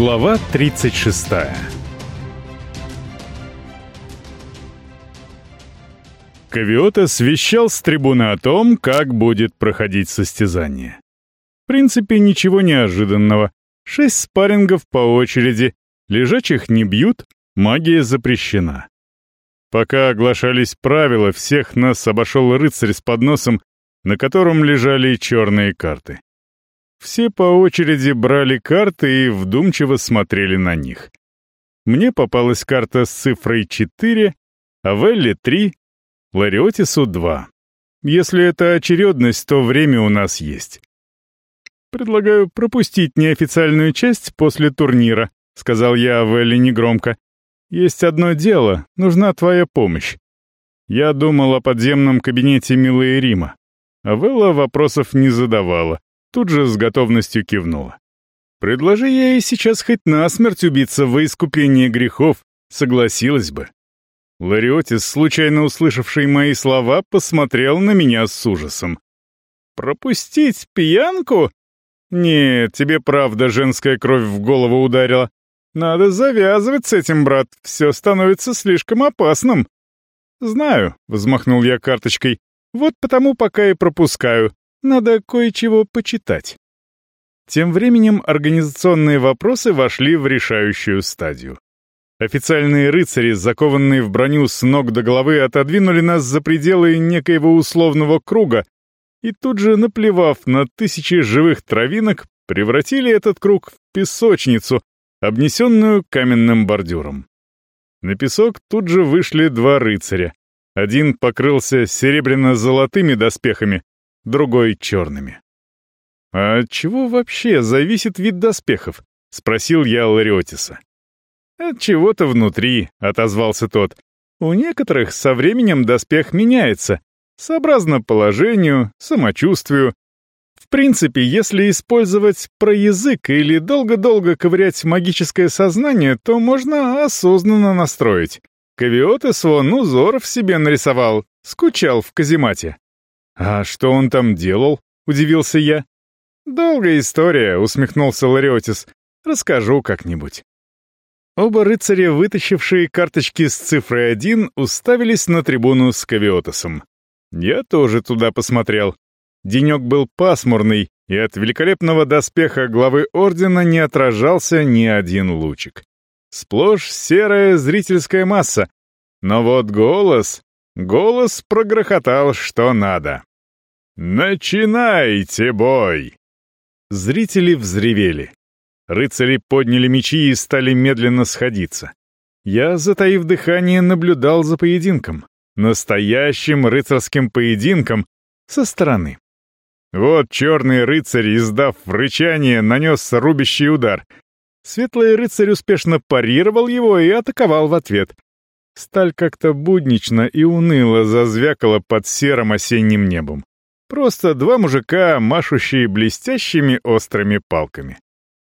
Глава 36 Кавиота вещал с трибуны о том, как будет проходить состязание. В принципе, ничего неожиданного. Шесть спаррингов по очереди, лежачих не бьют, магия запрещена. Пока оглашались правила, всех нас обошел рыцарь с подносом, на котором лежали черные карты. Все по очереди брали карты и вдумчиво смотрели на них. Мне попалась карта с цифрой 4, а Велли 3, Лариотису 2. Если это очередность, то время у нас есть. «Предлагаю пропустить неофициальную часть после турнира», — сказал я Велли негромко. «Есть одно дело, нужна твоя помощь. Я думал о подземном кабинете Милы Рима, а Велла вопросов не задавала, тут же с готовностью кивнула. Предложи я ей сейчас хоть насмерть убиться во искупление грехов, согласилась бы. Лариотис, случайно услышавший мои слова, посмотрел на меня с ужасом. «Пропустить пьянку? Нет, тебе правда женская кровь в голову ударила. Надо завязывать с этим, брат, все становится слишком опасным». «Знаю», — взмахнул я карточкой, — «вот потому пока и пропускаю. Надо кое-чего почитать». Тем временем организационные вопросы вошли в решающую стадию. Официальные рыцари, закованные в броню с ног до головы, отодвинули нас за пределы некоего условного круга и тут же, наплевав на тысячи живых травинок, превратили этот круг в песочницу, обнесенную каменным бордюром. На песок тут же вышли два рыцаря. Один покрылся серебряно-золотыми доспехами, другой — черными. «А от чего вообще зависит вид доспехов?» — спросил я Лариотиса. «От чего-то внутри», — отозвался тот. «У некоторых со временем доспех меняется, сообразно положению, самочувствию. В принципе, если использовать проязык или долго-долго ковырять магическое сознание, то можно осознанно настроить. Кавиотес вон узор в себе нарисовал, скучал в каземате». «А что он там делал?» — удивился я. «Долгая история», — усмехнулся Лариотис. «Расскажу как-нибудь». Оба рыцаря, вытащившие карточки с цифрой 1, уставились на трибуну с Кавиотосом. Я тоже туда посмотрел. Денек был пасмурный, и от великолепного доспеха главы Ордена не отражался ни один лучик. Сплошь серая зрительская масса. Но вот голос... Голос прогрохотал что надо. «Начинайте бой!» Зрители взревели. Рыцари подняли мечи и стали медленно сходиться. Я, затаив дыхание, наблюдал за поединком. Настоящим рыцарским поединком со стороны. Вот черный рыцарь, издав рычание, нанес рубящий удар. Светлый рыцарь успешно парировал его и атаковал в ответ. Сталь как-то буднично и уныло зазвякала под серым осенним небом. Просто два мужика, машущие блестящими острыми палками.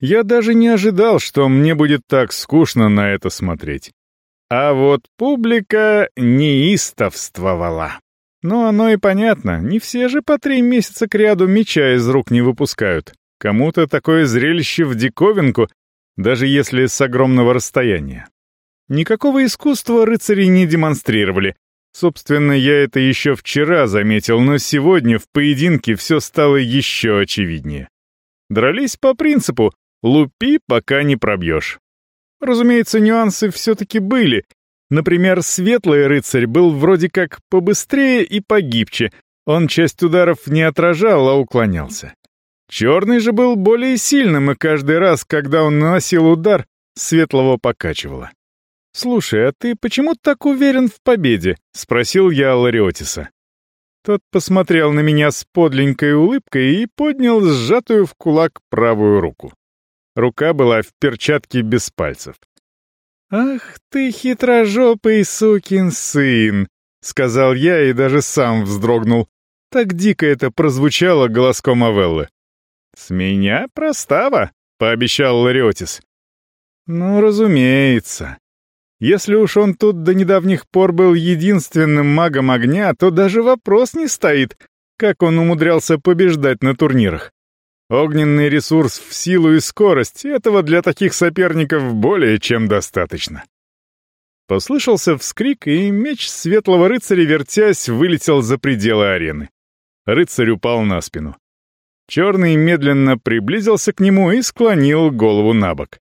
Я даже не ожидал, что мне будет так скучно на это смотреть. А вот публика неистовствовала. Ну, оно и понятно, не все же по три месяца кряду меча из рук не выпускают. Кому-то такое зрелище в диковинку, даже если с огромного расстояния. Никакого искусства рыцари не демонстрировали. Собственно, я это еще вчера заметил, но сегодня в поединке все стало еще очевиднее. Дрались по принципу Лупи, пока не пробьешь. Разумеется, нюансы все-таки были. Например, светлый рыцарь был вроде как побыстрее и погибче. Он часть ударов не отражал, а уклонялся. Черный же был более сильным, и каждый раз, когда он наносил удар, светлого покачивало. «Слушай, а ты почему так уверен в победе?» — спросил я Лариотиса. Тот посмотрел на меня с подленькой улыбкой и поднял сжатую в кулак правую руку. Рука была в перчатке без пальцев. «Ах ты хитрожопый сукин сын!» — сказал я и даже сам вздрогнул. Так дико это прозвучало голоском Авеллы. «С меня простава», — пообещал Лариотис. «Ну, разумеется. Если уж он тут до недавних пор был единственным магом огня, то даже вопрос не стоит, как он умудрялся побеждать на турнирах. Огненный ресурс в силу и скорость, этого для таких соперников более чем достаточно. Послышался вскрик, и меч светлого рыцаря, вертясь, вылетел за пределы арены. Рыцарь упал на спину. Черный медленно приблизился к нему и склонил голову на бок.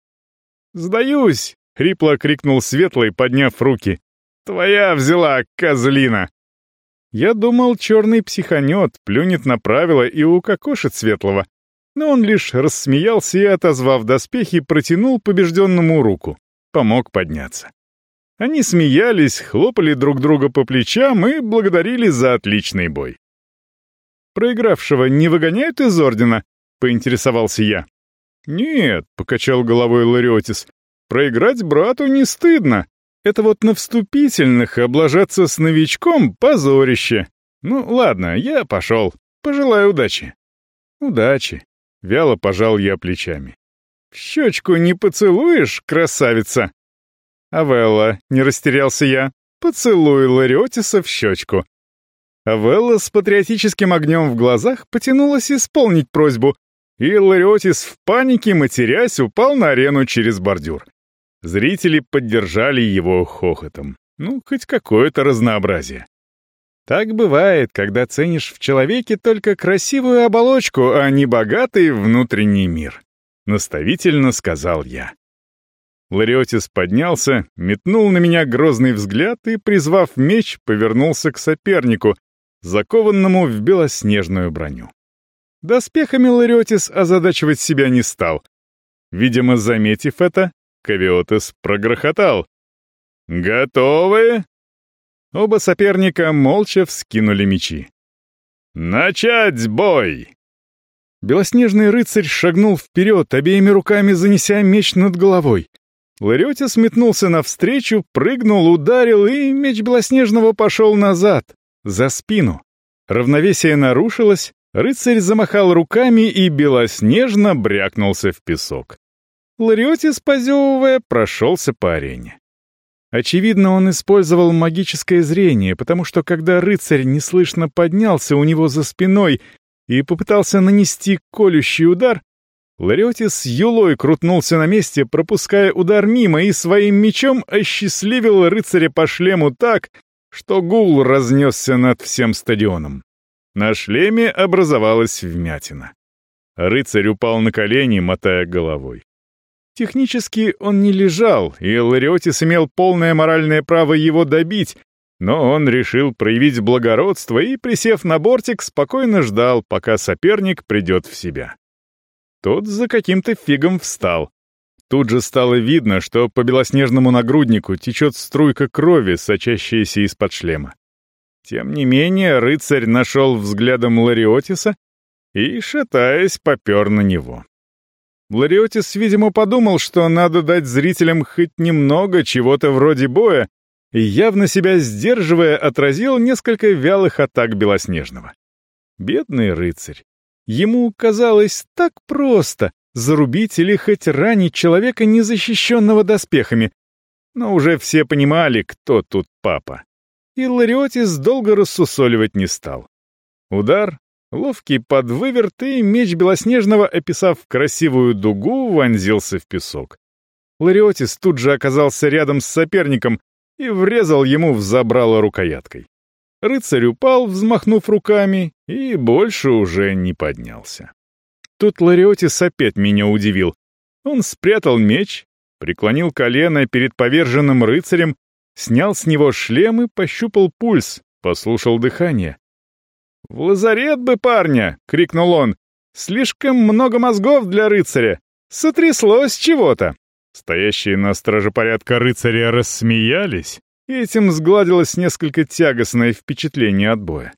«Сдаюсь!» — хрипло крикнул Светлый, подняв руки. «Твоя взяла, козлина!» Я думал, черный психанет, плюнет на правила и укокошит Светлого. Но он лишь рассмеялся и, отозвав доспехи, протянул побежденному руку. Помог подняться. Они смеялись, хлопали друг друга по плечам и благодарили за отличный бой. «Проигравшего не выгоняют из ордена?» — поинтересовался я. «Нет», — покачал головой Лариотис, — «проиграть брату не стыдно. Это вот на вступительных облажаться с новичком — позорище. Ну, ладно, я пошел. Пожелаю удачи». «Удачи», — вяло пожал я плечами. «В щечку не поцелуешь, красавица?» «Авелла», — не растерялся я, — «поцелуй Лариотиса в щечку. Велла с патриотическим огнем в глазах потянулась исполнить просьбу, и Лариотис в панике, матерясь, упал на арену через бордюр. Зрители поддержали его хохотом. Ну, хоть какое-то разнообразие. Так бывает, когда ценишь в человеке только красивую оболочку, а не богатый внутренний мир. Наставительно сказал я. Лариотис поднялся, метнул на меня грозный взгляд и, призвав меч, повернулся к сопернику, закованному в белоснежную броню. Доспехами Лариотис озадачивать себя не стал. Видимо, заметив это, Кавиотес прогрохотал. «Готовы?» Оба соперника молча вскинули мечи. «Начать бой!» Белоснежный рыцарь шагнул вперед, обеими руками занеся меч над головой. Лариотис метнулся навстречу, прыгнул, ударил, и меч Белоснежного пошел назад, за спину. Равновесие нарушилось, рыцарь замахал руками и белоснежно брякнулся в песок. Лариотис, позевывая, прошелся по арене. Очевидно, он использовал магическое зрение, потому что когда рыцарь неслышно поднялся у него за спиной и попытался нанести колющий удар, Лариотис юлой крутнулся на месте, пропуская удар мимо, и своим мечом осчастливил рыцаря по шлему так, что гул разнесся над всем стадионом. На шлеме образовалась вмятина. Рыцарь упал на колени, мотая головой. Технически он не лежал, и Лариотис имел полное моральное право его добить, но он решил проявить благородство и, присев на бортик, спокойно ждал, пока соперник придет в себя. Тот за каким-то фигом встал, Тут же стало видно, что по белоснежному нагруднику течет струйка крови, сочащаяся из-под шлема. Тем не менее, рыцарь нашел взглядом Лариотиса и, шатаясь, попер на него. Лариотис, видимо, подумал, что надо дать зрителям хоть немного чего-то вроде боя, и, явно себя сдерживая, отразил несколько вялых атак Белоснежного. Бедный рыцарь. Ему казалось так просто, зарубить или хоть ранить человека, незащищенного доспехами. Но уже все понимали, кто тут папа. И Лариотис долго рассусоливать не стал. Удар, ловкий подвыверт и меч Белоснежного, описав красивую дугу, вонзился в песок. Лариотис тут же оказался рядом с соперником и врезал ему в забрало рукояткой. Рыцарь упал, взмахнув руками, и больше уже не поднялся. Тут Лариотис опять меня удивил. Он спрятал меч, преклонил колено перед поверженным рыцарем, снял с него шлем и пощупал пульс, послушал дыхание. «В лазарет бы парня!» — крикнул он. «Слишком много мозгов для рыцаря! Сотряслось чего-то!» Стоящие на страже порядка рыцаря рассмеялись, и этим сгладилось несколько тягостное впечатление от боя.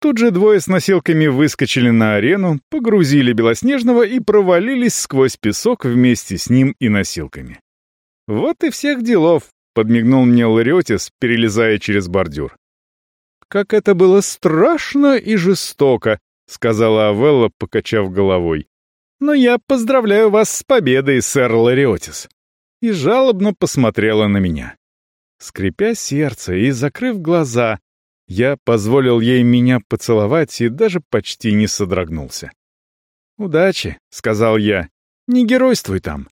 Тут же двое с носилками выскочили на арену, погрузили Белоснежного и провалились сквозь песок вместе с ним и носилками. «Вот и всех делов», — подмигнул мне Лариотис, перелезая через бордюр. «Как это было страшно и жестоко», — сказала Авелла, покачав головой. «Но я поздравляю вас с победой, сэр Лариотис». И жалобно посмотрела на меня. Скрипя сердце и закрыв глаза, я позволил ей меня поцеловать и даже почти не содрогнулся. «Удачи», — сказал я. «Не геройствуй там».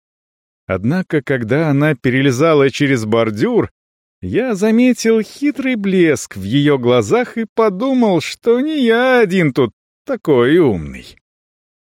Однако, когда она перелезала через бордюр, я заметил хитрый блеск в ее глазах и подумал, что не я один тут такой умный.